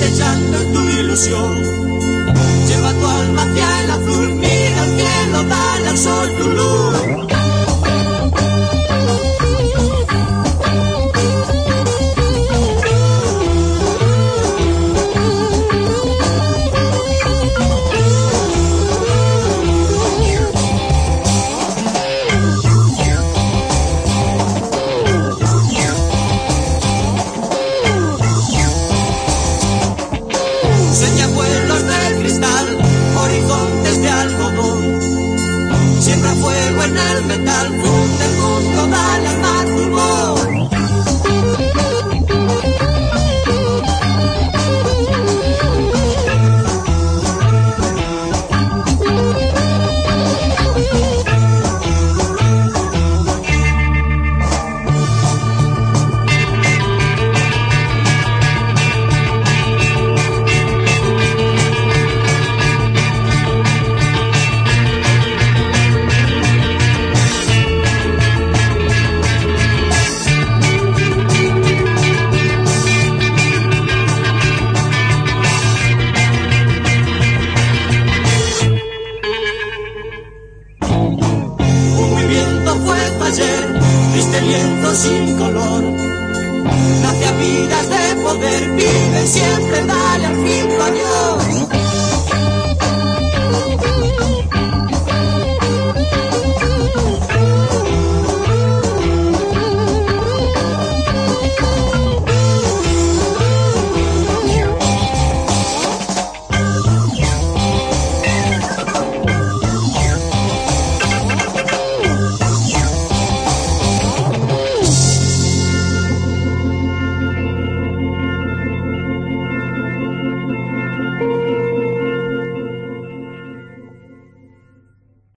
desechando tu ilusión. Lleva tu alma capital road. Lienzo sin color. Nace a vidas de poder, vive siempre, dale al fin.